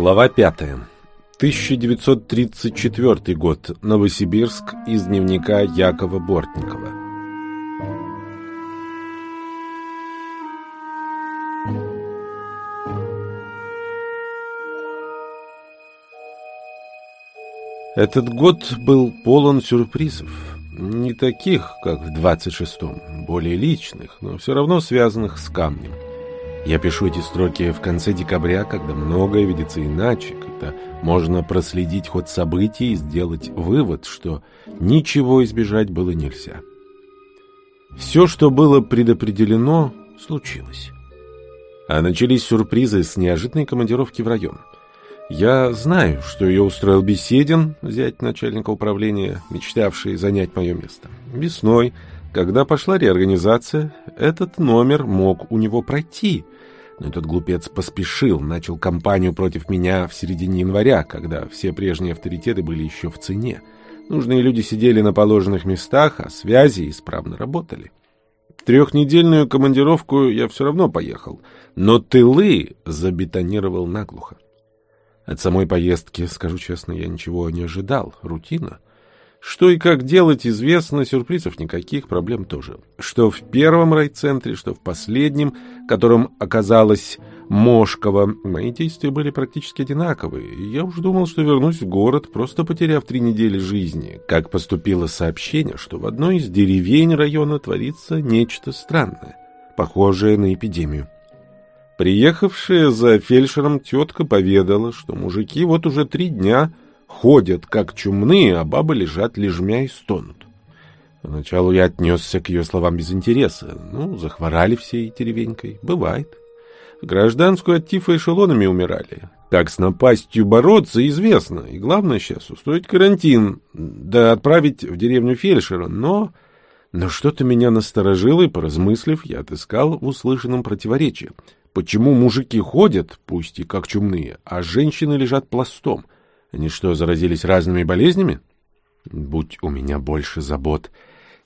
Глава 5. 1934 год. Новосибирск. Из дневника Якова Бортникова. Этот год был полон сюрпризов. Не таких, как в 26-м, более личных, но все равно связанных с камнем. Я пишу эти строки в конце декабря, когда многое видится иначе, когда можно проследить ход событий и сделать вывод, что ничего избежать было нельзя. Все, что было предопределено, случилось. А начались сюрпризы с неожиданной командировки в район. Я знаю, что ее устроил Беседин, взять начальника управления, мечтавший занять мое место. Весной когда пошла реорганизация, этот номер мог у него пройти. Но этот глупец поспешил, начал кампанию против меня в середине января, когда все прежние авторитеты были еще в цене. Нужные люди сидели на положенных местах, а связи исправно работали. Трехнедельную командировку я все равно поехал, но тылы забетонировал наглухо. От самой поездки, скажу честно, я ничего не ожидал. Рутина — что и как делать, известно, сюрпризов никаких, проблем тоже. Что в первом райцентре, что в последнем, которым оказалась Мошкова, мои действия были практически одинаковые, я уж думал, что вернусь в город, просто потеряв три недели жизни, как поступило сообщение, что в одной из деревень района творится нечто странное, похожее на эпидемию. Приехавшая за фельдшером тетка поведала, что мужики вот уже три дня ходят, как чумные, а бабы лежат лежмя и стонут. Поначалу я отнесся к ее словам без интереса. Ну, захворали всей деревенькой. Бывает. В гражданскую от тифа эшелонами умирали. Как с напастью бороться, известно. И главное сейчас устроить карантин, да отправить в деревню фельдшера. Но... Но что-то меня насторожило, и, поразмыслив, я отыскал в услышанном противоречие. Почему мужики ходят, пусть и как чумные, а женщины лежат пластом — они что, заразились разными болезнями? Будь у меня больше забот,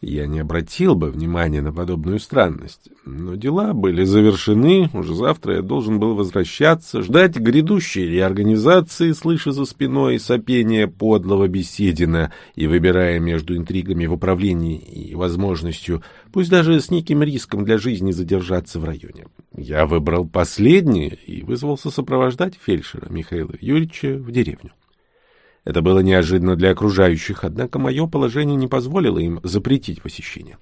я не обратил бы внимания на подобную странность. Но дела были завершены, уже завтра я должен был возвращаться, ждать грядущей реорганизации, слыша за спиной сопение подлого беседина и выбирая между интригами в управлении и возможностью, пусть даже с неким риском для жизни задержаться в районе. Я выбрал последнее и вызвался сопровождать фельдшера Михаила Юрьевича в деревню. Это было неожиданно для окружающих, однако мое положение не позволило им запретить посещение.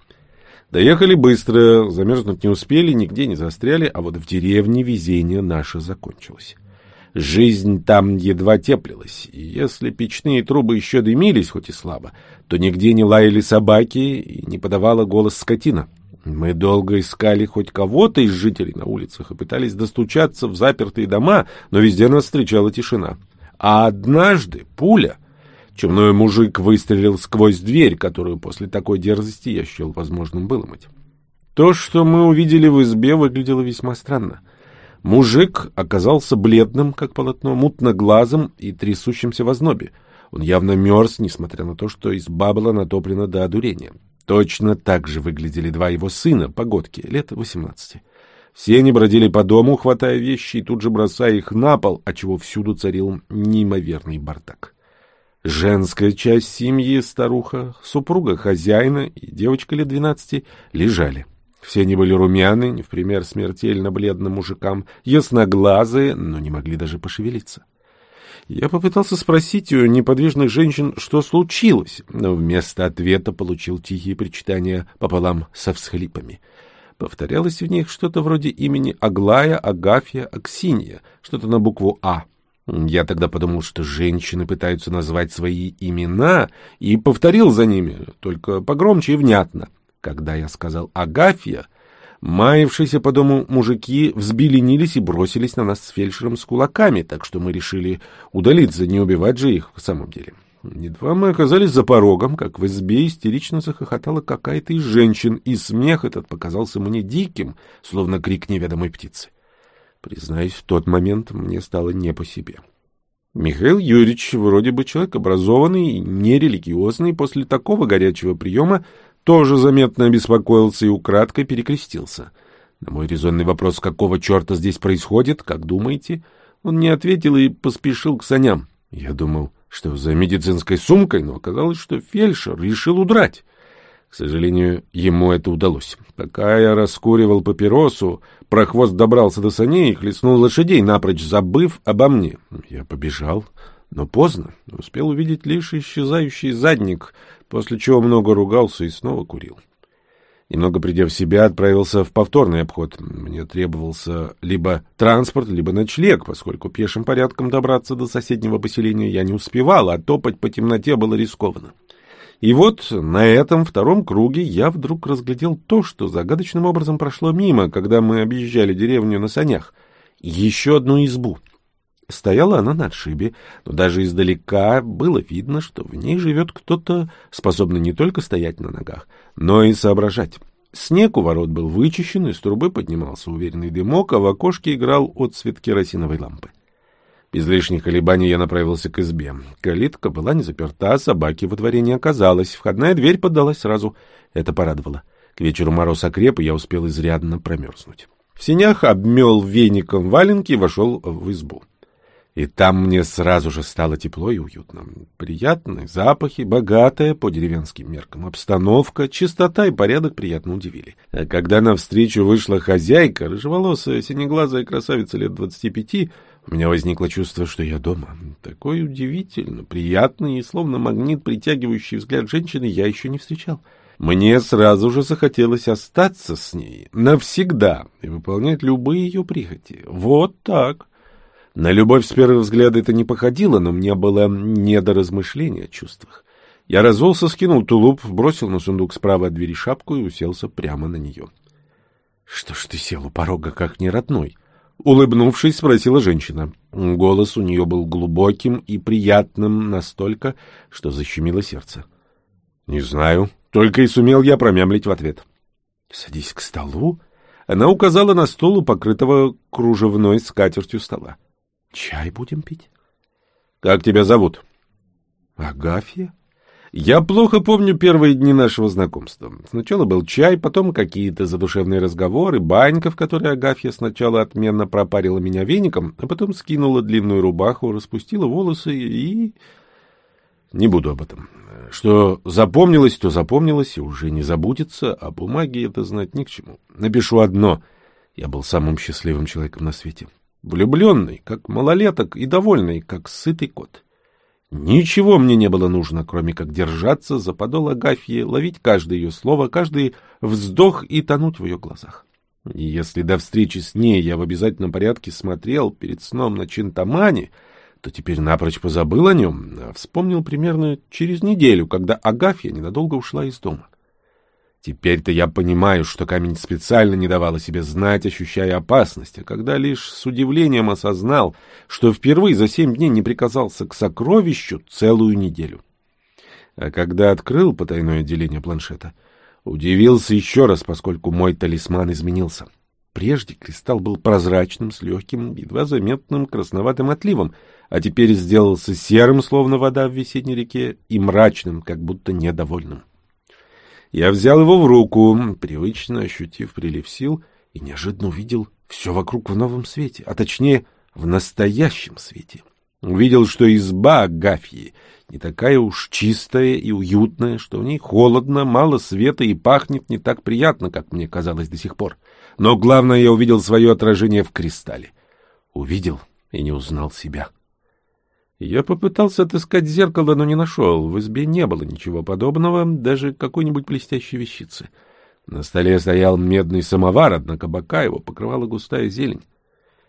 Доехали быстро, замерзнуть не успели, нигде не застряли, а вот в деревне везение наше закончилось. Жизнь там едва теплилась, и если печные трубы еще дымились, хоть и слабо, то нигде не лаяли собаки и не подавала голос скотина. Мы долго искали хоть кого-то из жителей на улицах и пытались достучаться в запертые дома, но везде нас встречала тишина. А однажды пуля... Чумной мужик выстрелил сквозь дверь, которую после такой дерзости я счел возможным выломать. То, что мы увидели в избе, выглядело весьма странно. Мужик оказался бледным, как полотно, мутноглазым и трясущимся в ознобе. Он явно мерз, несмотря на то, что изба была натоплена до одурения. Точно так же выглядели два его сына, погодки, лет восемнадцати. Все они бродили по дому, хватая вещи и тут же бросая их на пол, отчего всюду царил неимоверный бардак. Женская часть семьи, старуха, супруга хозяина и девочка лет двенадцати лежали. Все они были румяны, не в пример смертельно бледным мужикам, ясноглазые, но не могли даже пошевелиться. Я попытался спросить у неподвижных женщин, что случилось, но вместо ответа получил тихие причитания пополам со всхлипами — Повторялось в них что-то вроде имени Аглая, Агафья, Аксинья, что-то на букву «А». Я тогда подумал, что женщины пытаются назвать свои имена, и повторил за ними, только погромче и внятно. Когда я сказал «Агафья», маявшиеся по дому мужики взбеленились и бросились на нас с фельдшером с кулаками, так что мы решили удалиться, не убивать же их в самом деле. Едва мы оказались за порогом, как в избе истерично захохотала какая-то из женщин, и смех этот показался мне диким, словно крик неведомой птицы. Признаюсь, в тот момент мне стало не по себе. Михаил Юрьевич, вроде бы человек образованный и нерелигиозный, после такого горячего приема тоже заметно обеспокоился и украдкой перекрестился. На мой резонный вопрос, какого черта здесь происходит, как думаете, Он не ответил и поспешил к саням. Я думал, что за медицинской сумкой, но оказалось, что фельдшер решил удрать. К сожалению, ему это удалось. Пока я раскуривал папиросу, прохвост добрался до саней и хлестнул лошадей, напрочь забыв обо мне. Я побежал, но поздно. Успел увидеть лишь исчезающий задник, после чего много ругался и снова курил. Немного придя в себя, отправился в повторный обход. Мне требовался либо транспорт, либо ночлег, поскольку пешим порядком добраться до соседнего поселения я не успевал, а топать по темноте было рискованно. И вот на этом втором круге я вдруг разглядел то, что загадочным образом прошло мимо, когда мы объезжали деревню на санях. Еще одну избу. Стояла она на отшибе, но даже издалека было видно, что в ней живет кто-то, способный не только стоять на ногах, но и соображать. Снег у ворот был вычищен, из трубы поднимался уверенный дымок, а в окошке играл отсвет керосиновой лампы. Без лишних колебаний я направился к избе. Калитка была не заперта, собаки во дворе не оказалось. Входная дверь поддалась сразу. Это порадовало. К вечеру мороз окреп, и я успел изрядно промерзнуть. В синях обмел веником валенки и вошел в избу. И там мне сразу же стало тепло и уютно. Приятные запахи, богатая по деревенским меркам обстановка, чистота и порядок приятно удивили. А когда навстречу вышла хозяйка, рыжеволосая, синеглазая красавица лет двадцати пяти, у меня возникло чувство, что я дома. Такой удивительно, приятный и словно магнит, притягивающий взгляд женщины, я еще не встречал. Мне сразу же захотелось остаться с ней навсегда и выполнять любые ее прихоти. Вот так. На любовь с первого взгляда это не походило, но мне было не до размышления о чувствах. Я развелся, скинул тулуп, бросил на сундук справа от двери шапку и уселся прямо на нее. — Что ж ты сел у порога, как не родной? Улыбнувшись, спросила женщина. Голос у нее был глубоким и приятным настолько, что защемило сердце. — Не знаю, только и сумел я промямлить в ответ. — Садись к столу. Она указала на стол покрытого кружевной скатертью стола. Чай будем пить. Как тебя зовут? Агафья. Я плохо помню первые дни нашего знакомства. Сначала был чай, потом какие-то задушевные разговоры, банька, в которой Агафья сначала отменно пропарила меня веником, а потом скинула длинную рубаху, распустила волосы и... Не буду об этом. Что запомнилось, то запомнилось, и уже не забудется, а бумаги это знать ни к чему. Напишу одно. Я был самым счастливым человеком на свете влюбленный, как малолеток, и довольный, как сытый кот. Ничего мне не было нужно, кроме как держаться за подол Агафьи, ловить каждое ее слово, каждый вздох и тонуть в ее глазах. И если до встречи с ней я в обязательном порядке смотрел перед сном на Чинтамане, то теперь напрочь позабыл о нем, а вспомнил примерно через неделю, когда Агафья ненадолго ушла из дома. Теперь-то я понимаю, что камень специально не давал о себе знать, ощущая опасность, а когда лишь с удивлением осознал, что впервые за семь дней не прикасался к сокровищу целую неделю. А когда открыл потайное отделение планшета, удивился еще раз, поскольку мой талисман изменился. Прежде кристалл был прозрачным, с легким, едва заметным красноватым отливом, а теперь сделался серым, словно вода в весенней реке, и мрачным, как будто недовольным. Я взял его в руку, привычно ощутив прилив сил, и неожиданно увидел все вокруг в новом свете, а точнее в настоящем свете. Увидел, что изба Агафьи не такая уж чистая и уютная, что в ней холодно, мало света и пахнет не так приятно, как мне казалось до сих пор. Но главное, я увидел свое отражение в кристалле. Увидел и не узнал себя. Я попытался отыскать зеркало, но не нашел. В избе не было ничего подобного, даже какой-нибудь блестящей вещицы. На столе стоял медный самовар, однако бока его покрывала густая зелень.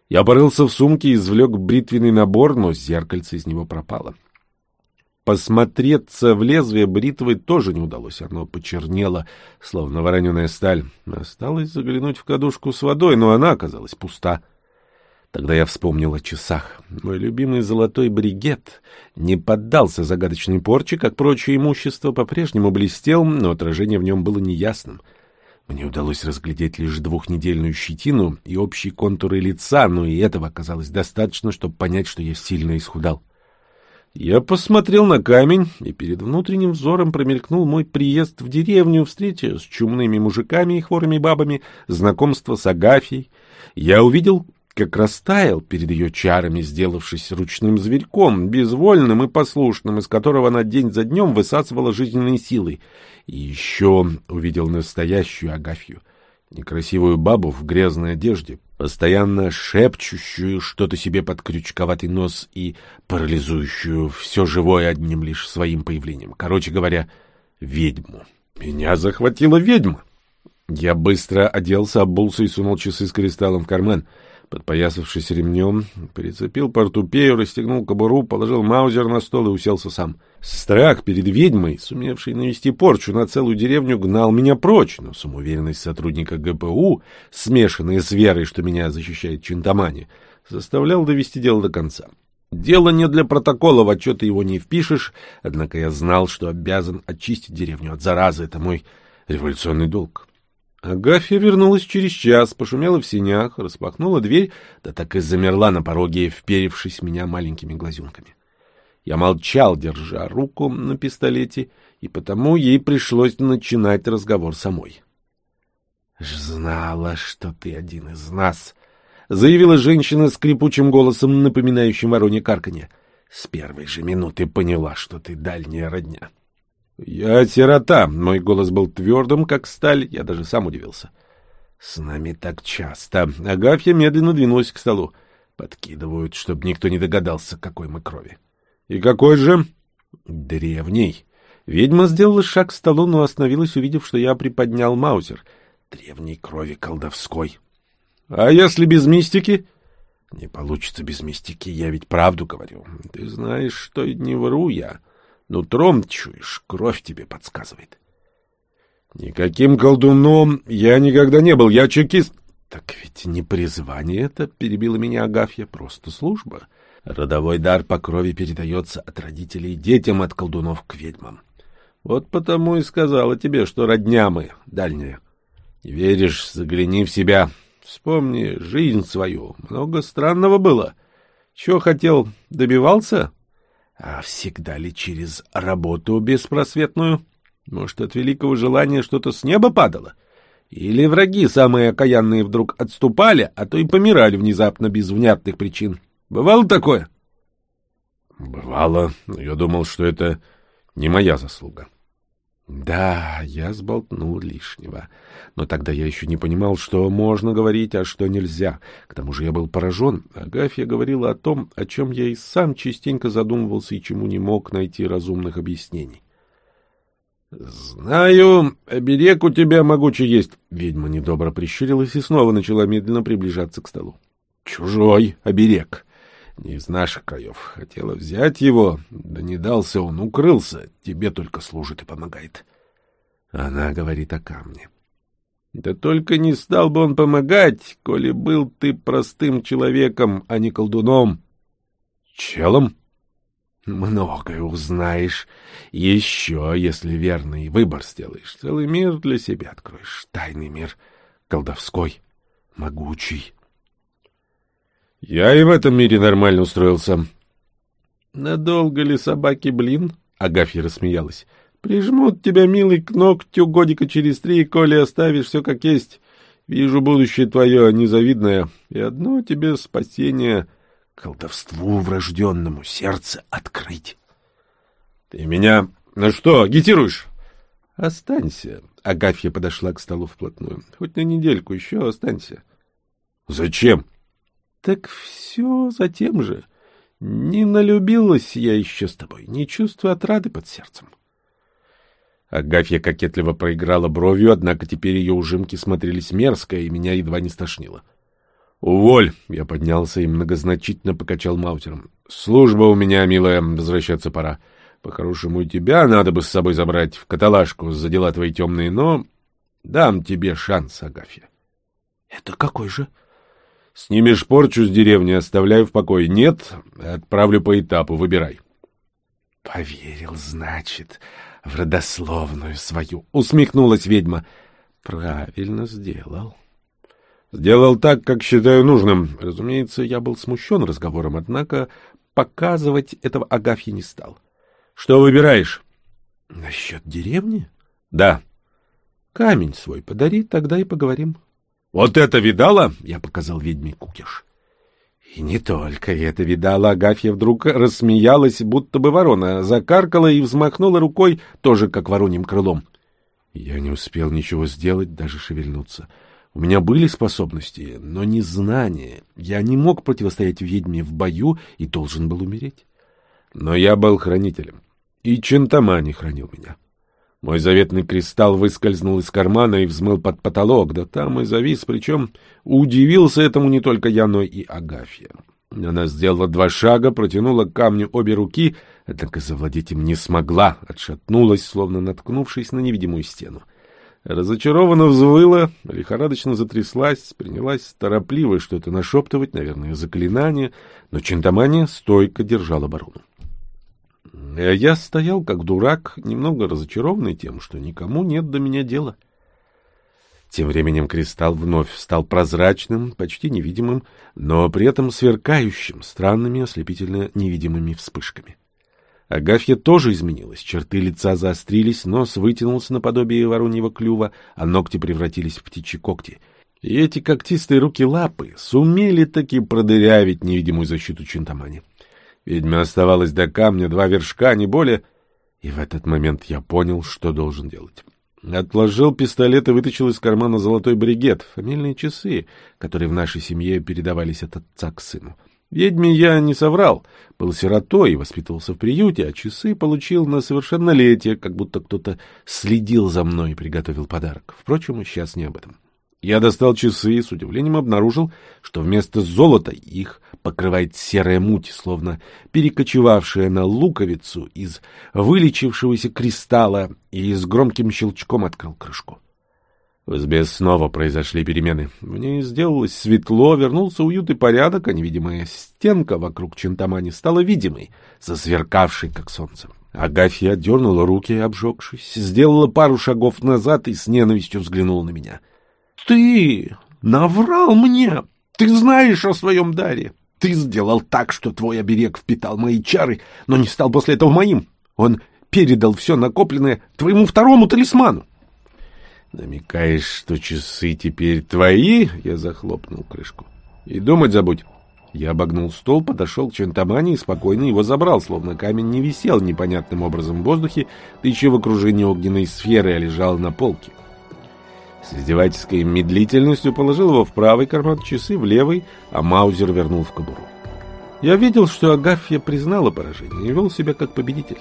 Я порылся в сумке и извлек бритвенный набор, но зеркальце из него пропало. Посмотреться в лезвие бритвы тоже не удалось, оно почернело, словно вороненая сталь. Осталось заглянуть в кадушку с водой, но она оказалась пуста. Тогда я вспомнил о часах. Мой любимый золотой бригет не поддался загадочной порче, как прочее имущество по-прежнему блестел, но отражение в нем было неясным. Мне удалось разглядеть лишь двухнедельную щетину и общие контуры лица, но и этого оказалось достаточно, чтобы понять, что я сильно исхудал. Я посмотрел на камень, и перед внутренним взором промелькнул мой приезд в деревню, встреча с чумными мужиками и хворыми бабами, знакомство с Агафьей. Я увидел как растаял перед ее чарами, сделавшись ручным зверьком, безвольным и послушным, из которого она день за днем высасывала жизненные силы. И еще увидел настоящую Агафью, некрасивую бабу в грязной одежде, постоянно шепчущую что-то себе под крючковатый нос и парализующую все живое одним лишь своим появлением. Короче говоря, ведьму. Меня захватила ведьма. Я быстро оделся, обулся и сунул часы с кристаллом в карман — Подпоясавшись ремнем, прицепил портупею, расстегнул кобуру, положил маузер на стол и уселся сам. Страх перед ведьмой, сумевшей навести порчу на целую деревню, гнал меня прочь, но самоуверенность сотрудника ГПУ, смешанная с верой, что меня защищает Чинтамани, заставлял довести дело до конца. Дело не для протокола, в отчеты его не впишешь, однако я знал, что обязан очистить деревню от заразы, это мой революционный долг. Агафья вернулась через час, пошумела в синях, распахнула дверь, да так и замерла на пороге, вперевшись в меня маленькими глазюнками. Я молчал, держа руку на пистолете, и потому ей пришлось начинать разговор самой. — Знала, что ты один из нас, — заявила женщина скрипучим голосом, напоминающим воронье карканье. — С первой же минуты поняла, что ты дальняя родня. — «Я сирота!» — мой голос был твердым, как сталь, я даже сам удивился. «С нами так часто!» Агафья медленно двинулась к столу. Подкидывают, чтобы никто не догадался, какой мы крови. «И какой же?» «Древний!» Ведьма сделала шаг к столу, но остановилась, увидев, что я приподнял маузер. «Древней крови колдовской!» «А если без мистики?» «Не получится без мистики, я ведь правду говорю. Ты знаешь, что не вру я». Нутром чуешь, кровь тебе подсказывает. Никаким колдуном я никогда не был, я чекист. Так ведь не призвание это, перебила меня Агафья, просто служба. Родовой дар по крови передается от родителей детям, от колдунов к ведьмам. Вот потому и сказала тебе, что родня мы, дальняя. Не веришь, загляни в себя. Вспомни жизнь свою. Много странного было. Чего хотел, добивался? А всегда ли через работу беспросветную? Может, от великого желания что-то с неба падало? Или враги самые окаянные вдруг отступали, а то и помирали внезапно без внятных причин? Бывало такое? Бывало, но я думал, что это не моя заслуга. Да, я сболтнул лишнего. Но тогда я еще не понимал, что можно говорить, а что нельзя. К тому же я был поражен. Агафья говорила о том, о чем я и сам частенько задумывался и чему не мог найти разумных объяснений. «Знаю, оберег у тебя могучий есть». Ведьма недобро прищурилась и снова начала медленно приближаться к столу. «Чужой оберег. Не из наших краев. Хотела взять его, да не дался он, укрылся. Тебе только служит и помогает». Она говорит о камне. Да только не стал бы он помогать, коли был ты простым человеком, а не колдуном. Челом? Многое узнаешь. Еще, если верный выбор сделаешь, целый мир для себя откроешь. Тайный мир, колдовской, могучий. Я и в этом мире нормально устроился. Надолго ли собаки блин? Агафья рассмеялась. Прижмут тебя, милый, к ногтю годика через три, коли оставишь все как есть. Вижу будущее твое незавидное, и одно тебе спасение — колдовству врожденному сердце открыть. Ты меня на что, агитируешь? Останься. Агафья подошла к столу вплотную. Хоть на недельку еще останься. Зачем? Так все за тем же. Не налюбилась я еще с тобой, не чувствую отрады под сердцем. — Агафья кокетливо проиграла бровью, однако теперь ее ужимки смотрелись мерзко, и меня едва не стошнило. «Уволь!» — я поднялся и многозначительно покачал Маузером. «Служба у меня, милая, возвращаться пора. По-хорошему и тебя надо бы с собой забрать в каталажку за дела твои темные, но дам тебе шанс, Агафья». «Это какой же?» «Снимешь порчу с деревни, оставляю в покое. Нет, отправлю по этапу, выбирай». «Поверил, значит...» в родословную свою, — усмехнулась ведьма. — Правильно сделал. Сделал так, как считаю нужным. Разумеется, я был смущен разговором, однако показывать этого Агафье не стал. — Что выбираешь? — Насчет деревни? — Да. — Камень свой подари, тогда и поговорим. — Вот это видала? — я показал ведьме кукиш. И не только это видала, Агафья вдруг рассмеялась, будто бы ворона, закаркала и взмахнула рукой, тоже как вороньим крылом. Я не успел ничего сделать, даже шевельнуться. У меня были способности, но не знания. Я не мог противостоять ведьме в бою и должен был умереть. Но я был хранителем, и Чентамани хранил меня. Мой заветный кристалл выскользнул из кармана и взмыл под потолок, да там и завис, причем удивился этому не только я, но и Агафья. Она сделала два шага, протянула к камню обе руки, однако завладеть им не смогла, отшатнулась, словно наткнувшись на невидимую стену. Разочарованно взвыла, лихорадочно затряслась, принялась торопливо что-то нашептывать, наверное, заклинание, но Чентамани стойко держал оборону. А я стоял как дурак, немного разочарованный тем, что никому нет до меня дела. Тем временем кристалл вновь стал прозрачным, почти невидимым, но при этом сверкающим странными ослепительно невидимыми вспышками. Агафья тоже изменилась, черты лица заострились, нос вытянулся наподобие вороньего клюва, а ногти превратились в птичьи когти. И эти когтистые руки-лапы сумели таки продырявить невидимую защиту Чинтамани. Ведьме оставалось до камня два вершка, не более, и в этот момент я понял, что должен делать. Отложил пистолет и вытащил из кармана золотой бригет, фамильные часы, которые в нашей семье передавались от отца к сыну. Ведьме я не соврал, был сиротой и воспитывался в приюте, а часы получил на совершеннолетие, как будто кто-то следил за мной и приготовил подарок. Впрочем, сейчас не об этом. Я достал часы и с удивлением обнаружил, что вместо золота их покрывает серая муть, словно перекочевавшая на луковицу из вылечившегося кристалла, и с громким щелчком открыл крышку. В избе снова произошли перемены. В ней сделалось светло, вернулся уют и порядок, а невидимая стенка вокруг Чентамани стала видимой, засверкавшей, как солнце. Агафья дернула руки, обжегшись, сделала пару шагов назад и с ненавистью взглянула на меня — ты наврал мне. Ты знаешь о своем даре. Ты сделал так, что твой оберег впитал мои чары, но не стал после этого моим. Он передал все накопленное твоему второму талисману. Намекаешь, что часы теперь твои? Я захлопнул крышку. И думать забудь. Я обогнул стол, подошел к Чентамане и спокойно его забрал, словно камень не висел непонятным образом в воздухе, да еще в окружении огненной сферы, а лежал на полке. С издевательской медлительностью положил его в правый карман часы, в левый, а Маузер вернул в кобуру. Я видел, что Агафья признала поражение и вел себя как победитель.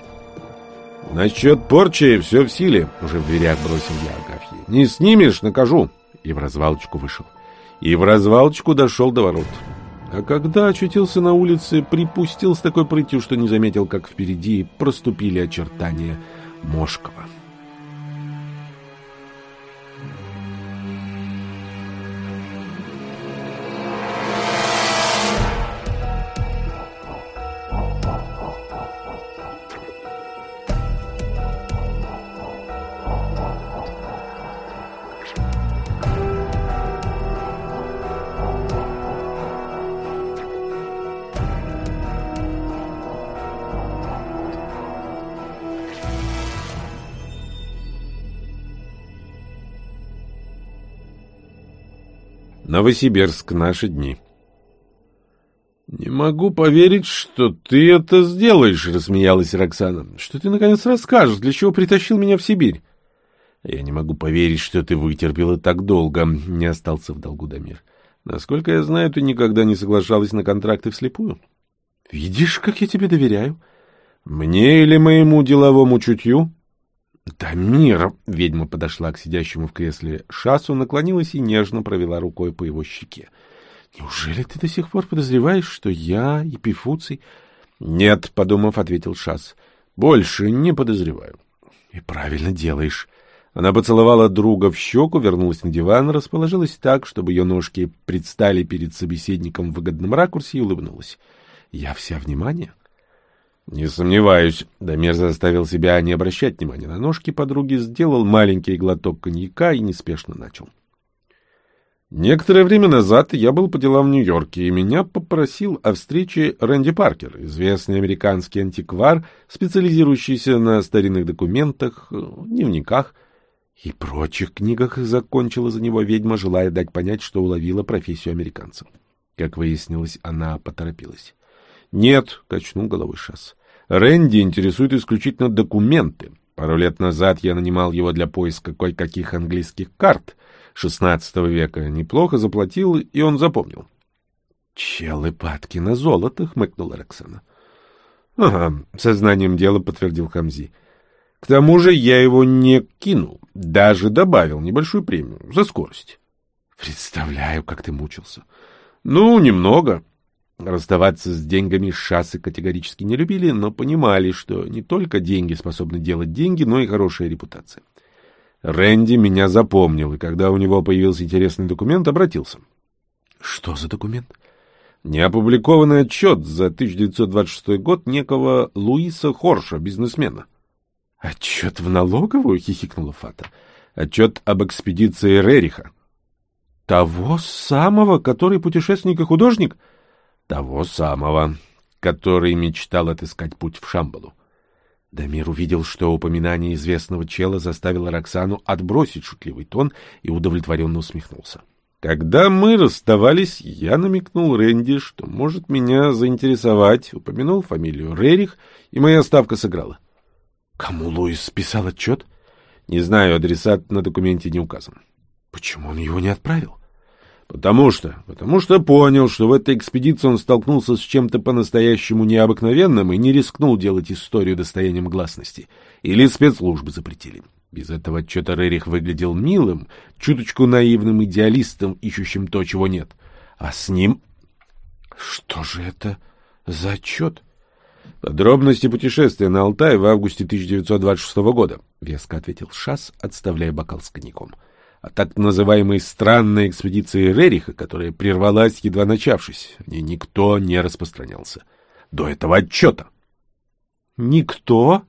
«Насчет порчи все в силе», — уже в дверях бросил я Агафье. «Не снимешь — накажу». И в развалочку вышел. И в развалочку дошел до ворот. А когда очутился на улице, припустил с такой прытью, что не заметил, как впереди проступили очертания Мошкова. Новосибирск. Наши дни. «Не могу поверить, что ты это сделаешь», — рассмеялась Роксана. «Что ты, наконец, расскажешь, для чего притащил меня в Сибирь?» «Я не могу поверить, что ты вытерпела так долго», — не остался в долгу Дамир. «Насколько я знаю, ты никогда не соглашалась на контракты вслепую». «Видишь, как я тебе доверяю?» «Мне или моему деловому чутью?» «Дамир!» — ведьма подошла к сидящему в кресле Шасу, наклонилась и нежно провела рукой по его щеке. «Неужели ты до сих пор подозреваешь, что я Епифуций?» «Нет», — подумав, ответил Шас. «Больше не подозреваю». «И правильно делаешь». Она поцеловала друга в щеку, вернулась на диван, расположилась так, чтобы ее ножки предстали перед собеседником в выгодном ракурсе и улыбнулась. «Я вся внимание». Не сомневаюсь. Дамир заставил себя не обращать внимания на ножки подруги, сделал маленький глоток коньяка и неспешно начал. Некоторое время назад я был по делам в Нью-Йорке, и меня попросил о встрече Рэнди Паркер, известный американский антиквар, специализирующийся на старинных документах, дневниках и прочих книгах, закончила за него ведьма, желая дать понять, что уловила профессию американцев. Как выяснилось, она поторопилась. «Нет», — качнул головой Шас. «Рэнди интересует исключительно документы. Пару лет назад я нанимал его для поиска кое-каких английских карт XVI века. Неплохо заплатил, и он запомнил». «Челы падки на золото», — хмыкнула Роксана. «Ага», — сознанием дела подтвердил Хамзи. «К тому же я его не кинул, даже добавил небольшую премию за скорость». «Представляю, как ты мучился». «Ну, немного». Расставаться с деньгами шассы категорически не любили, но понимали, что не только деньги способны делать деньги, но и хорошая репутация. Рэнди меня запомнил, и когда у него появился интересный документ, обратился. «Что за документ?» Неопубликованный отчет за 1926 год некого Луиса Хорша, бизнесмена. «Отчет в налоговую?» — хихикнула Фата. «Отчет об экспедиции Рериха». «Того самого, который путешественник и художник?» «Того самого, который мечтал отыскать путь в Шамбалу». Дамир увидел, что упоминание известного чела заставило Роксану отбросить шутливый тон и удовлетворенно усмехнулся. Когда мы расставались, я намекнул Рэнди, что может меня заинтересовать, упомянул фамилию Рерих, и моя ставка сыграла. Кому Луис списал отчет? Не знаю, адресат на документе не указан. Почему он его не отправил? Потому что, потому что понял, что в этой экспедиции он столкнулся с чем-то по-настоящему необыкновенным и не рискнул делать историю достоянием гласности. Или спецслужбы запретили. Без этого отчета Рерих выглядел милым, чуточку наивным идеалистом, ищущим то, чего нет. А с ним... Что же это за отчет? Подробности путешествия на Алтай в августе 1926 года, — веско ответил Шас, отставляя бокал с коньяком. А так называемой странной экспедиции Рериха, которая прервалась, едва начавшись, о ней никто не распространялся. До этого отчета. — Никто?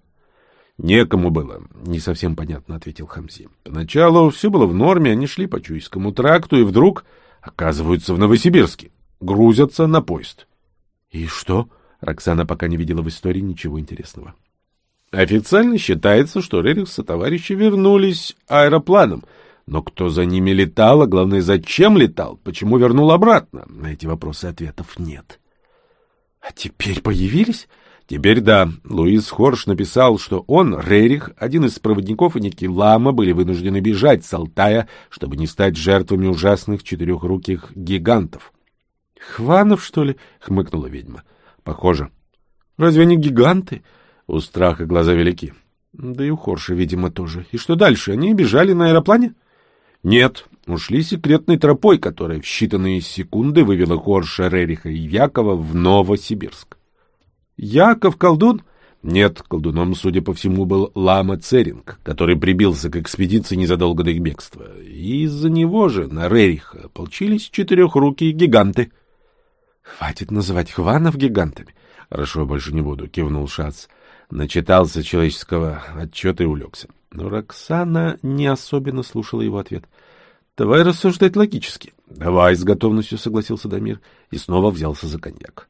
Некому было, не совсем понятно ответил Хамзи. Поначалу все было в норме, они шли по Чуйскому тракту и вдруг оказываются в Новосибирске, грузятся на поезд. И что? Роксана пока не видела в истории ничего интересного. Официально считается, что Рерих и товарищи вернулись аэропланом, но кто за ними летал, а главное, зачем летал, почему вернул обратно, на эти вопросы ответов нет. — А теперь появились? Теперь да, Луис Хорш написал, что он, Рерих, один из проводников и некий Лама были вынуждены бежать с Алтая, чтобы не стать жертвами ужасных четырехруких гигантов. — Хванов, что ли? — хмыкнула ведьма. — Похоже. — Разве они гиганты? У страха глаза велики. Да и у Хорша, видимо, тоже. И что дальше? Они бежали на аэроплане? — Нет, ушли секретной тропой, которая в считанные секунды вывела Хорша, Рериха и Якова в Новосибирск. Яков колдун? Нет, колдуном, судя по всему, был Лама Церинг, который прибился к экспедиции незадолго до их бегства. И из-за него же на Рериха получились четырехрукие гиганты. — Хватит называть хванов гигантами. — Хорошо, больше не буду, — кивнул Шац. Начитался человеческого отчета и улегся. Но Роксана не особенно слушала его ответ. — Давай рассуждать логически. — Давай, — с готовностью согласился Дамир и снова взялся за коньяк.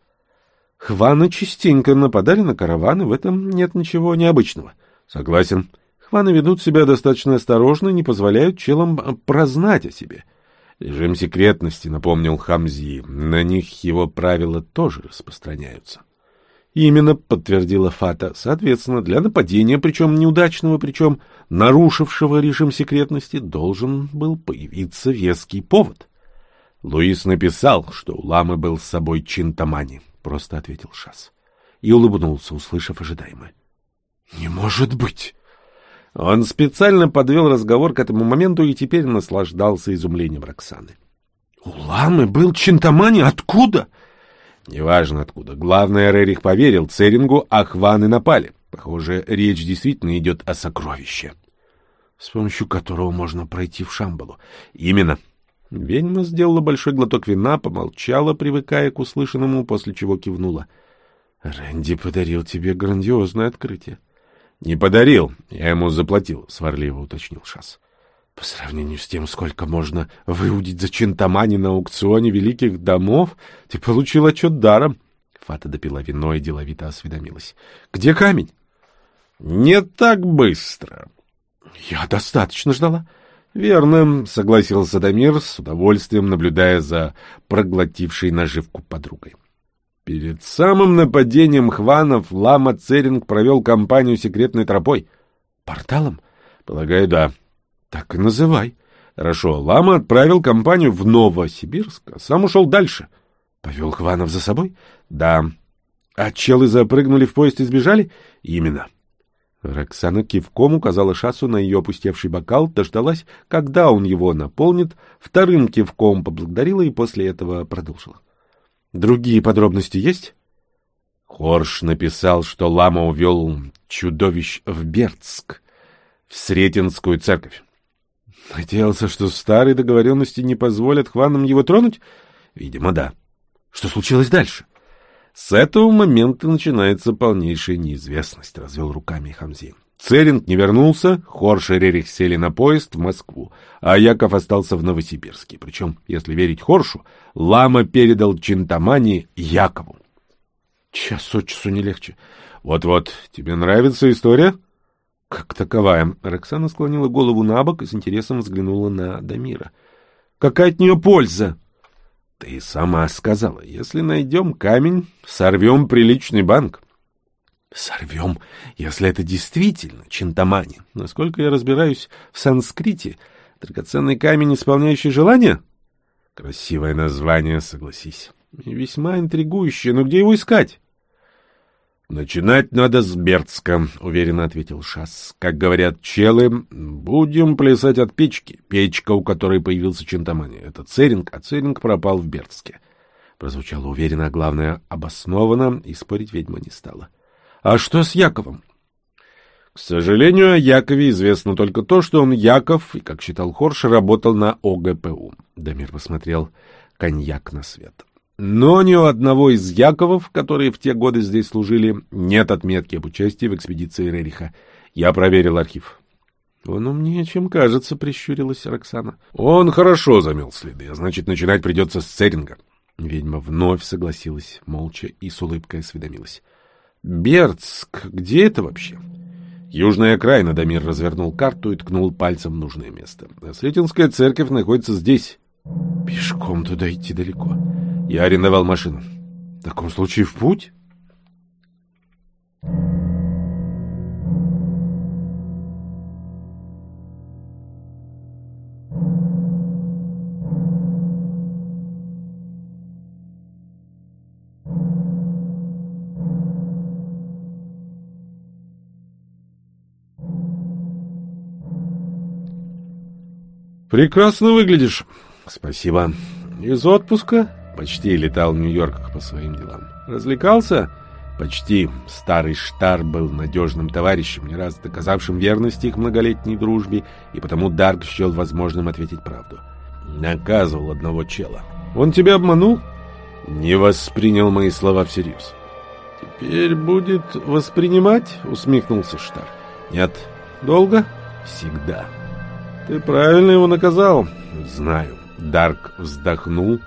Хваны частенько нападали на караваны, в этом нет ничего необычного. Согласен. Хваны ведут себя достаточно осторожно и не позволяют челам прознать о себе. Режим секретности, напомнил Хамзи, на них его правила тоже распространяются. Именно, подтвердила Фата, соответственно, для нападения, причем неудачного, причем нарушившего режим секретности, должен был появиться веский повод. Луис написал, что у ламы был с собой Чинтамани просто ответил Шас. И улыбнулся, услышав ожидаемое. «Не может быть!» Он специально подвел разговор к этому моменту и теперь наслаждался изумлением Роксаны. «У ламы был Чинтамани? Откуда?» «Неважно откуда. Главное, Рерих поверил Церингу, а хваны напали. Похоже, речь действительно идет о сокровище, с помощью которого можно пройти в Шамбалу. Именно. Ведьма сделала большой глоток вина, помолчала, привыкая к услышанному, после чего кивнула. — Рэнди подарил тебе грандиозное открытие. — Не подарил, я ему заплатил, — сварливо уточнил Шас. — По сравнению с тем, сколько можно выудить за чинтамани на аукционе великих домов, ты получил отчет даром. Фата допила вино и деловито осведомилась. — Где камень? — Не так быстро. — Я достаточно ждала. — «Верно», — согласился Дамир, с удовольствием наблюдая за проглотившей наживку подругой. Перед самым нападением Хванов Лама Церинг провел кампанию секретной тропой. «Порталом?» «Полагаю, да». «Так и называй». «Хорошо, Лама отправил компанию в Новосибирск, а сам ушел дальше». «Повел Хванов за собой?» «Да». «А челы запрыгнули в поезд и сбежали?» «Именно». Роксана кивком указала Шасу на ее опустевший бокал, дождалась, когда он его наполнит, вторым кивком поблагодарила и после этого продолжила. «Другие подробности есть?» Хорш написал, что Лама увел чудовищ в Бердск, в Сретенскую церковь. Надеялся, что старые договоренности не позволят хванам его тронуть? Видимо, да. Что случилось дальше? С этого момента начинается полнейшая неизвестность, развел руками Хамзи. Церинг не вернулся, Хорш и Рерих сели на поезд в Москву, а Яков остался в Новосибирске. Причем, если верить Хоршу, Лама передал Чинтамани Якову. Час от часу не легче. Вот-вот, тебе нравится история? Как таковая. Роксана склонила голову на бок и с интересом взглянула на Дамира. Какая от нее польза? Ты сама сказала, если найдем камень, сорвем приличный банк. Сорвем, если это действительно чинтамани. Насколько я разбираюсь в санскрите, драгоценный камень, исполняющий желания? Красивое название, согласись. Весьма интригующее, но где его искать? «Начинать надо с Бердска», — уверенно ответил Шас. «Как говорят челы, будем плясать от печки. Печка, у которой появился Чентамани. Это Церинг, а Церинг пропал в Бердске». Прозвучало уверенно, а главное, обоснованно, и спорить ведьма не стала. «А что с Яковом?» К сожалению, о Якове известно только то, что он Яков, и, как считал Хорш, работал на ОГПУ. Дамир посмотрел коньяк на свет. Но ни у одного из Яковов, которые в те годы здесь служили, нет отметки об участии в экспедиции Рериха. Я проверил архив. — Он умнее, чем кажется, — прищурилась Роксана. — Он хорошо замел следы, а значит, начинать придется с Церинга. Ведьма вновь согласилась, молча и с улыбкой осведомилась. — Бердск, где это вообще? Южная окраина, Дамир развернул карту и ткнул пальцем в нужное место. Слетинская церковь находится здесь. Пешком туда идти далеко. Я арендовал машину. В таком случае в путь? Прекрасно выглядишь. Спасибо. Из отпуска? Почти летал в Нью-Йорк по своим делам. Развлекался? Почти. Старый Штар был надежным товарищем, не раз доказавшим верность их многолетней дружбе, и потому Дарк счел возможным ответить правду. Наказывал одного чела. Он тебя обманул? Не воспринял мои слова всерьез. Теперь будет воспринимать? Усмехнулся Штар. Нет. Долго? Всегда. Ты правильно его наказал? Знаю. Дарк вздохнул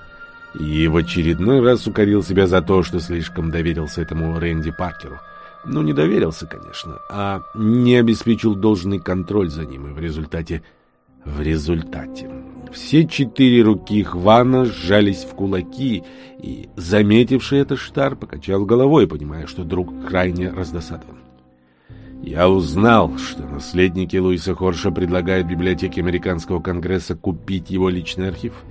и в очередной раз укорил себя за то, что слишком доверился этому Рэнди Паркеру. Ну, не доверился, конечно, а не обеспечил должный контроль за ним, и в результате... В результате... Все четыре руки Хвана сжались в кулаки, и, заметивший это, Штар покачал головой, понимая, что друг крайне раздосадован. Я узнал, что наследники Луиса Хорша предлагают библиотеке Американского конгресса купить его личный архив —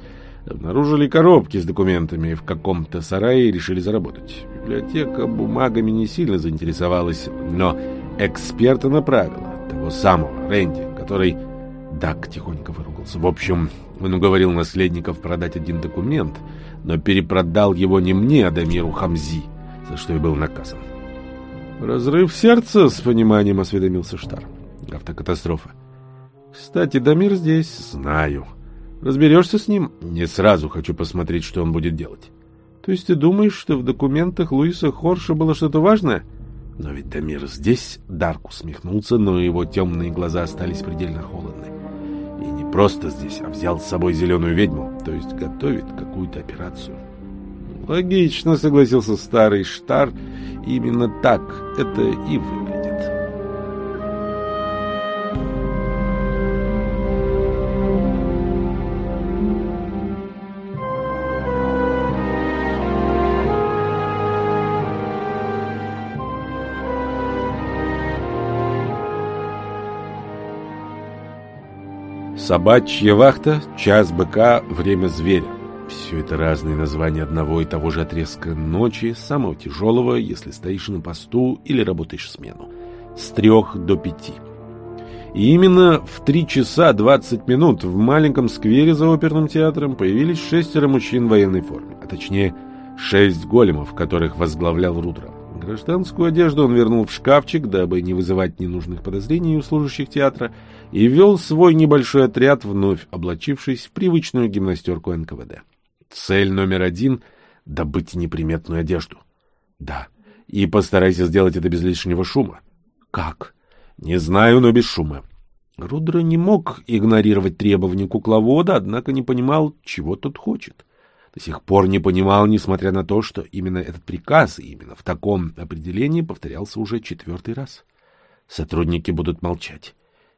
Обнаружили коробки с документами в каком-то сарае и решили заработать. Библиотека бумагами не сильно заинтересовалась, но эксперта направила, того самого, Рэнди, который... Дак тихонько выругался. В общем, он уговорил наследников продать один документ, но перепродал его не мне, а Дамиру Хамзи, за что и был наказан. «Разрыв сердца?» — с пониманием осведомился Штар. «Автокатастрофа». «Кстати, Дамир здесь, знаю». Разберешься с ним? Не сразу хочу посмотреть, что он будет делать. То есть ты думаешь, что в документах Луиса Хорша было что-то важное? Но ведь Дамир здесь, Дарк усмехнулся, но его темные глаза остались предельно холодны. И не просто здесь, а взял с собой зеленую ведьму, то есть готовит какую-то операцию. Логично, согласился старый Штар, именно так это и выглядит. Собачья вахта, час быка, время зверя. Все это разные названия одного и того же отрезка ночи, самого тяжелого, если стоишь на посту или работаешь смену. С трех до пяти. И именно в три часа двадцать минут в маленьком сквере за оперным театром появились шестеро мужчин в военной форме, а точнее шесть големов, которых возглавлял Рудра. Гражданскую одежду он вернул в шкафчик, дабы не вызывать ненужных подозрений у служащих театра, и вел свой небольшой отряд, вновь облачившись в привычную гимнастерку НКВД. Цель номер один — добыть неприметную одежду. Да, и постарайся сделать это без лишнего шума. Как? Не знаю, но без шума. Рудра не мог игнорировать требования кукловода, однако не понимал, чего тот хочет. До сих пор не понимал, несмотря на то, что именно этот приказ, именно в таком определении повторялся уже четвертый раз. Сотрудники будут молчать.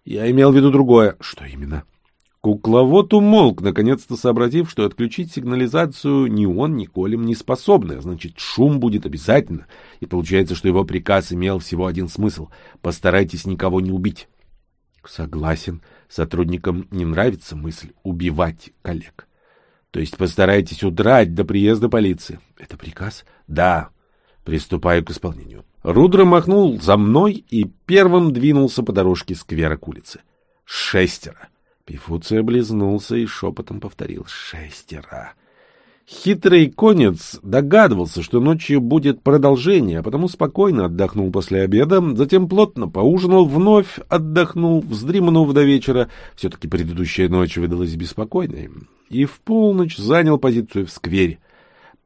Я имел в виду другое. Что именно? — Кукловод умолк, наконец-то сообразив, что отключить сигнализацию ни он, ни Колем не способны, а значит, шум будет обязательно, и получается, что его приказ имел всего один смысл — постарайтесь никого не убить. Согласен, сотрудникам не нравится мысль убивать коллег. То есть постарайтесь удрать до приезда полиции. Это приказ? Да. Приступаю к исполнению. Рудро махнул за мной и первым двинулся по дорожке сквера к улице. Шестеро. Пифуций облизнулся и шепотом повторил «шестеро». Хитрый конец догадывался, что ночью будет продолжение, а потому спокойно отдохнул после обеда, затем плотно поужинал, вновь отдохнул, вздремнув до вечера, все-таки предыдущая ночь выдалась беспокойной, и в полночь занял позицию в сквере.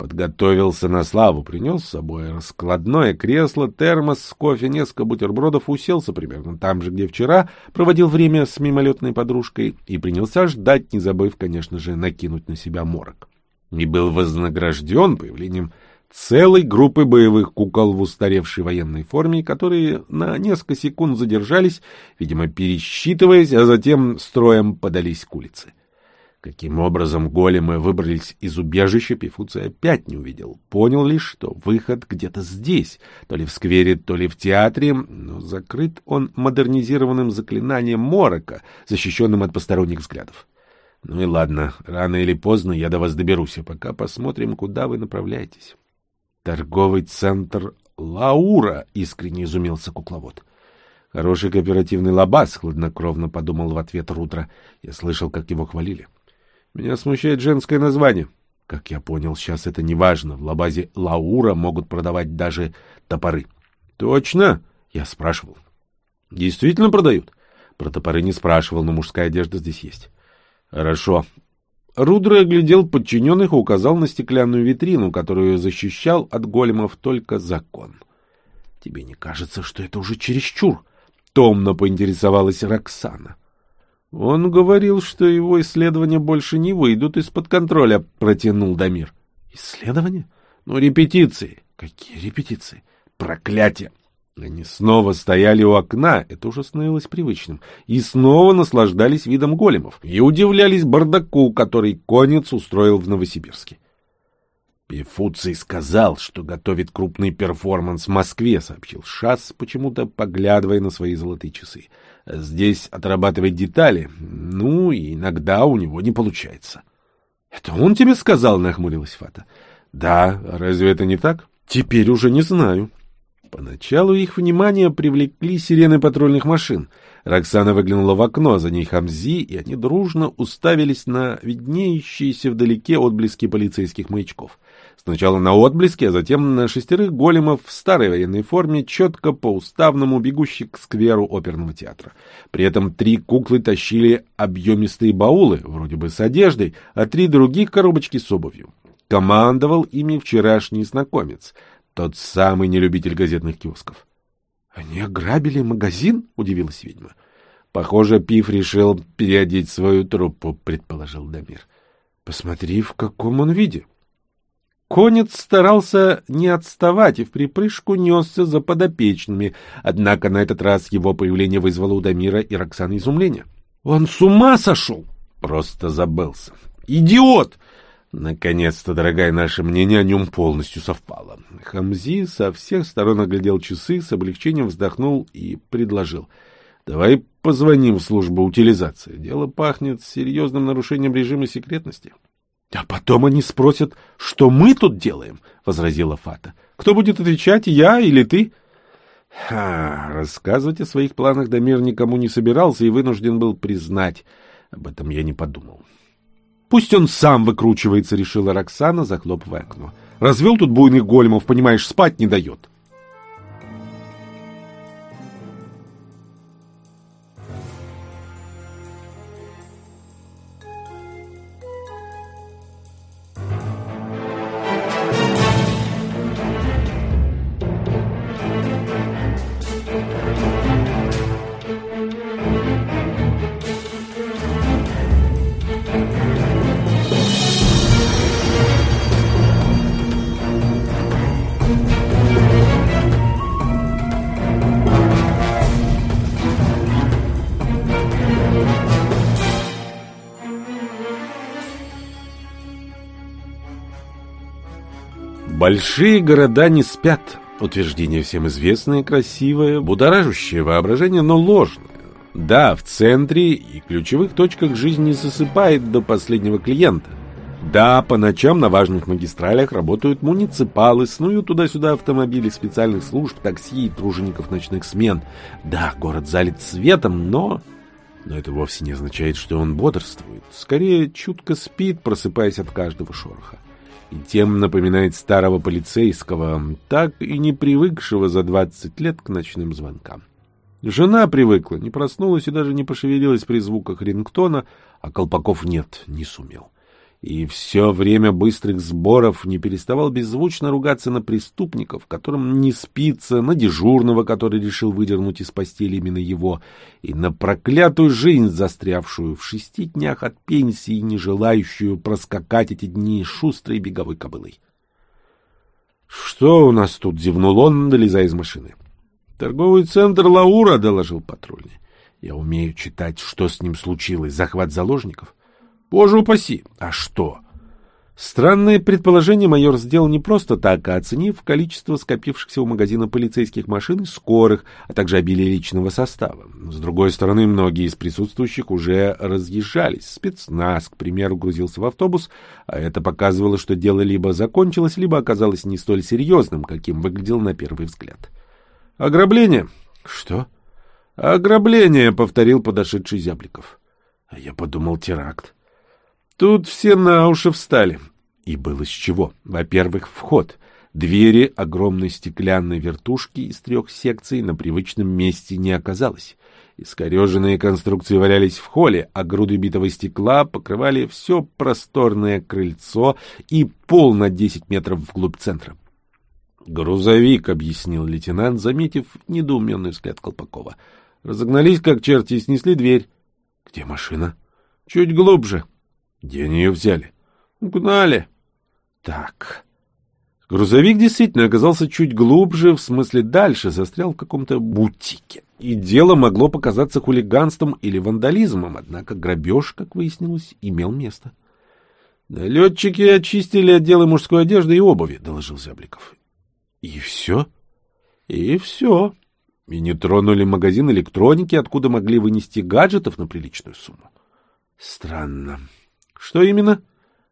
Подготовился на славу, принес с собой раскладное кресло, термос кофе, несколько бутербродов, уселся примерно там же, где вчера, проводил время с мимолетной подружкой и принялся ждать, не забыв, конечно же, накинуть на себя морок. И был вознагражден появлением целой группы боевых кукол в устаревшей военной форме, которые на несколько секунд задержались, видимо, пересчитываясь, а затем строем подались к улице. Каким образом големы выбрались из убежища, Пифуций опять не увидел. Понял лишь, что выход где-то здесь, то ли в сквере, то ли в театре, но закрыт он модернизированным заклинанием морока, защищенным от посторонних взглядов. Ну и ладно, рано или поздно я до вас доберусь, а пока посмотрим, куда вы направляетесь. Торговый центр Лаура, искренне изумился кукловод. Хороший кооперативный лабаз, хладнокровно подумал в ответ Рудра. Я слышал, как его хвалили. Меня смущает женское название. Как я понял, сейчас это не важно. В лабазе Лаура могут продавать даже топоры. Точно? Я спрашивал. Действительно продают? Про топоры не спрашивал, но мужская одежда здесь есть. Хорошо. Рудро оглядел подчиненных и указал на стеклянную витрину, которую защищал от големов только закон. Тебе не кажется, что это уже чересчур? Томно поинтересовалась Роксана. Он говорил, что его исследования больше не выйдут из-под контроля, протянул Дамир. Исследования? Ну, репетиции. Какие репетиции? Проклятие! Они снова стояли у окна, это уже становилось привычным, и снова наслаждались видом големов, и удивлялись бардаку, который конец устроил в Новосибирске. Пифуций сказал, что готовит крупный перформанс в Москве, сообщил Шас, почему-то поглядывая на свои золотые часы. Здесь отрабатывать детали, ну, и иногда у него не получается. — Это он тебе сказал? — нахмурилась Фата. — Да, разве это не так? — Теперь уже не знаю. Поначалу их внимание привлекли сирены патрульных машин. Роксана выглянула в окно, за ней Хамзи, и они дружно уставились на виднеющиеся вдалеке отблески полицейских маячков. Сначала на отблеске, а затем на шестерых големов в старой военной форме, четко по уставному бегущих к скверу оперного театра. При этом три куклы тащили объемистые баулы, вроде бы с одеждой, а три других коробочки с обувью. Командовал ими вчерашний знакомец, тот самый нелюбитель газетных киосков. — Они ограбили магазин? — удивилась ведьма. — Похоже, Пиф решил переодеть свою труппу, — предположил Дамир. — Посмотри, в каком он виде. Конец старался не отставать и в припрыжку несся за подопечными, однако на этот раз его появление вызвало у Дамира и Роксаны изумление. «Он с ума сошел!» «Просто забылся!» «Идиот!» Наконец-то, дорогая, наше мнение о нем полностью совпало. Хамзи со всех сторон оглядел часы, с облегчением вздохнул и предложил. Давай позвоним в службу утилизации. Дело пахнет серьезным нарушением режима секретности. — А потом они спросят, что мы тут делаем, — возразила Фата. — Кто будет отвечать, я или ты? Ха, рассказывать о своих планах Дамир никому не собирался и вынужден был признать. Об этом я не подумал. — Пусть он сам выкручивается, — решила Роксана, захлопывая окно. — Развел тут буйных големов, понимаешь, спать не дает. Большие города не спят. Утверждение всем известное, красивое, будоражащее воображение, но ложное. Да, в центре и ключевых точках жизни засыпает до последнего клиента. Да, по ночам на важных магистралях работают муниципалы, снуют туда-сюда автомобили специальных служб, такси и тружеников ночных смен. Да, город залит светом, но... Но это вовсе не означает, что он бодрствует. Скорее, чутко спит, просыпаясь от каждого шороха и тем напоминает старого полицейского, так и не привыкшего за двадцать лет к ночным звонкам. Жена привыкла, не проснулась и даже не пошевелилась при звуках рингтона, а Колпаков нет, не сумел и все время быстрых сборов не переставал беззвучно ругаться на преступников, которым не спится, на дежурного, который решил выдернуть из постели именно его, и на проклятую жизнь, застрявшую в шести днях от пенсии, не желающую проскакать эти дни шустрой беговой кобылой. — Что у нас тут? — зевнул он, долезая из машины. — Торговый центр Лаура, — доложил патрульный. Я умею читать, что с ним случилось. Захват заложников? — Боже упаси! А что? Странное предположение майор сделал не просто так, а оценив количество скопившихся у магазина полицейских машин и скорых, а также обилие личного состава. С другой стороны, многие из присутствующих уже разъезжались. Спецназ, к примеру, грузился в автобус, а это показывало, что дело либо закончилось, либо оказалось не столь серьезным, каким выглядел на первый взгляд. «Ограбление?» «Что?» «Ограбление», — повторил подошедший Зябликов. А я подумал, теракт. Тут все на уши встали. И было с чего. Во-первых, вход. Двери огромной стеклянной вертушки из трех секций на привычном месте не оказалось. Искореженные конструкции валялись в холле, а груды битого стекла покрывали все просторное крыльцо и пол на десять метров вглубь центра. «Грузовик», — объяснил лейтенант, заметив недоуменный взгляд Колпакова. «Разогнались, как черти, и снесли дверь». «Где машина?» «Чуть глубже». Где они ее взяли? Угнали. Так. Грузовик действительно оказался чуть глубже, в смысле дальше, застрял в каком-то бутике. И дело могло показаться хулиганством или вандализмом, однако грабеж, как выяснилось, имел место. «Налетчики очистили отделы мужской одежды и обуви», — доложил Зябликов. «И все?» «И все. И не тронули магазин электроники, откуда могли вынести гаджетов на приличную сумму». «Странно. Что именно?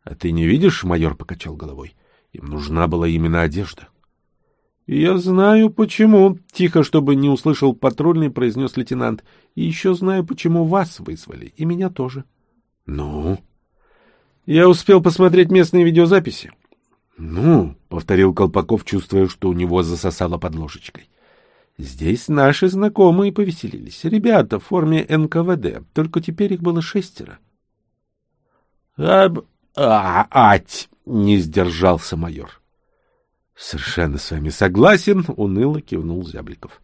А ты не видишь, майор покачал головой. Им нужна была именно одежда. Я знаю почему, тихо, чтобы не услышал патрульный, произнес лейтенант. И еще знаю, почему вас вызвали, и меня тоже. Ну? Я успел посмотреть местные видеозаписи. Ну, повторил Колпаков, чувствуя, что у него засосало под ложечкой. Здесь наши знакомые повеселились. Ребята в форме НКВД, только теперь их было шестеро. «Об... Ать!» — не сдержался майор. «Совершенно с вами согласен», — уныло кивнул Зябликов.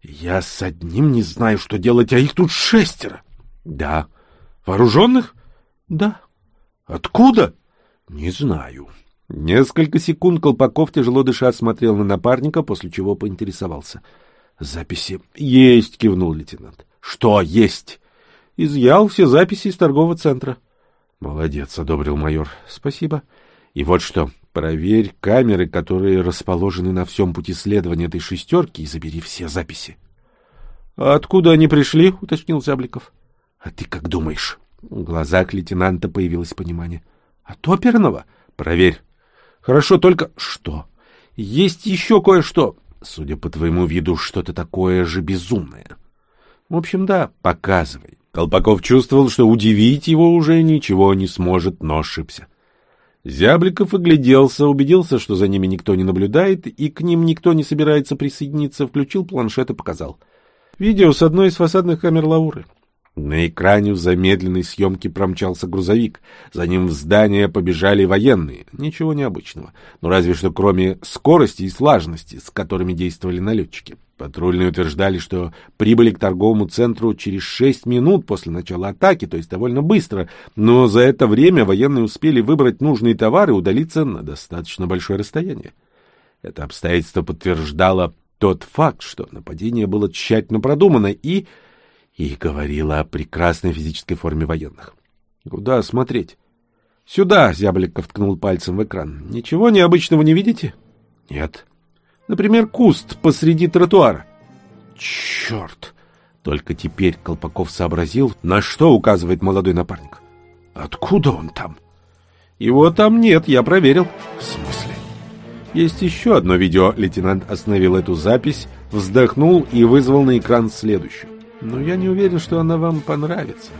«Я с одним не знаю, что делать, а их тут шестеро». «Да». «Вооруженных?» «Да». «Откуда?» «Не знаю». Несколько секунд Колпаков, тяжело дыша, смотрел на напарника, после чего поинтересовался. «Записи есть», — кивнул лейтенант. «Что есть?» «Изъял все записи из торгового центра». — Молодец, — одобрил майор. — Спасибо. И вот что, проверь камеры, которые расположены на всем пути следования этой шестерки, и забери все записи. — А откуда они пришли? — уточнил Зябликов. — А ты как думаешь? В глазах лейтенанта появилось понимание. — От оперного? — Проверь. — Хорошо, только... — Что? — Есть еще кое-что. Судя по твоему виду, что-то такое же безумное. В общем, да, показывай. Колпаков чувствовал, что удивить его уже ничего не сможет, но ошибся. Зябликов огляделся, убедился, что за ними никто не наблюдает, и к ним никто не собирается присоединиться, включил планшет и показал. Видео с одной из фасадных камер Лауры. На экране в замедленной съемке промчался грузовик. За ним в здание побежали военные. Ничего необычного. Ну, разве что кроме скорости и слаженности, с которыми действовали налетчики. Патрульные утверждали, что прибыли к торговому центру через шесть минут после начала атаки, то есть довольно быстро, но за это время военные успели выбрать нужные товары и удалиться на достаточно большое расстояние. Это обстоятельство подтверждало тот факт, что нападение было тщательно продумано и... и говорило о прекрасной физической форме военных. Куда смотреть? Сюда, Зябликов ткнул пальцем в экран. Ничего необычного не видите? Нет. Например, куст посреди тротуара. Черт! Только теперь Колпаков сообразил, на что указывает молодой напарник. Откуда он там? Его там нет, я проверил. В смысле? Есть еще одно видео. Лейтенант остановил эту запись, вздохнул и вызвал на экран следующую. Но я не уверен, что она вам понравится.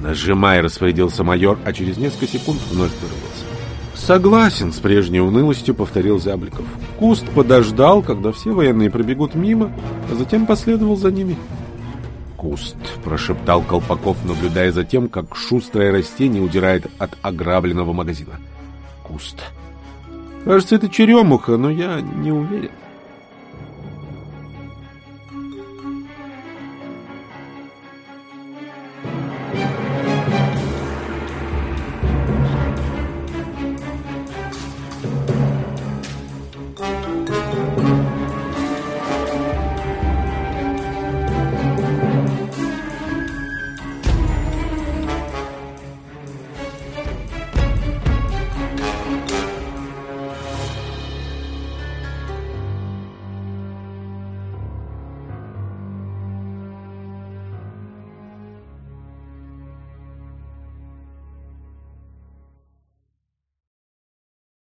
Нажимай, распорядился майор, а через несколько секунд вновь вырвался. Согласен, с прежней унылостью повторил Зябликов. Куст подождал, когда все военные пробегут мимо, а затем последовал за ними. Куст, прошептал Колпаков, наблюдая за тем, как шустрое растение удирает от ограбленного магазина. Куст. Кажется, это черемуха, но я не уверен.